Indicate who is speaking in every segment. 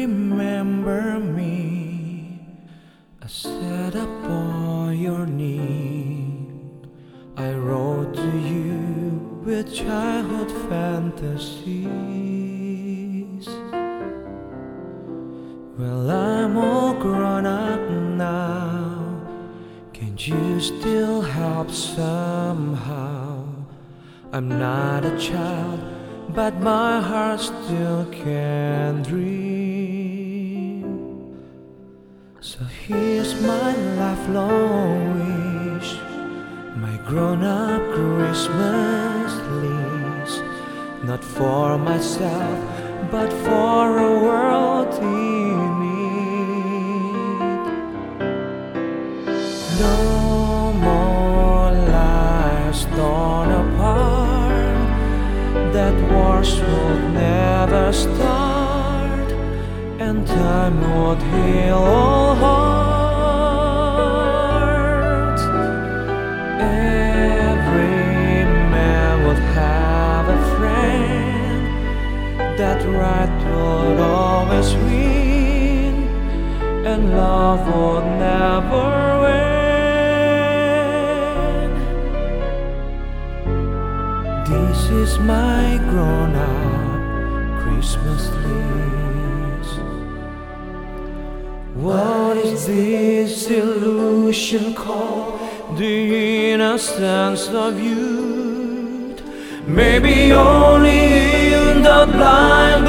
Speaker 1: remember me? I sat upon your knee. I wrote to you with childhood fantasies. Well, I'm all grown up now. Can't you still help somehow? I'm not a child, but my heart still can dream. So here's my lifelong wish, my grown up Christmas list. Not for myself, but for a world in need. No wars would never start, and time would heal all hearts. Every man would have a friend. That right would always win, and love would never This is my grown up Christmas list. What is this illusion called? The innocence of youth. Maybe only in the blind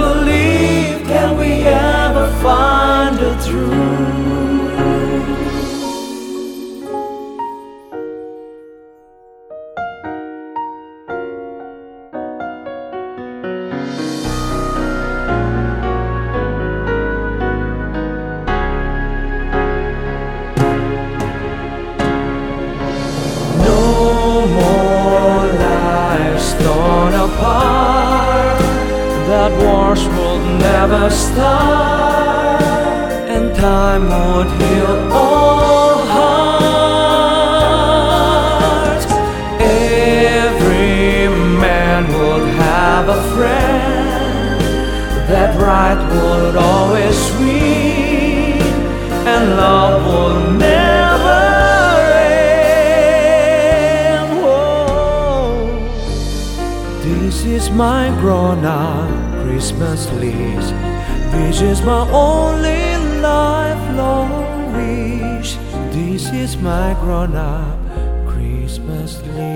Speaker 1: never start, and time would heal all hearts. Every man would have a friend. That right would always win, and love will never my grown up Christmas list, This is my only lifelong wish. This is my grown up Christmas list.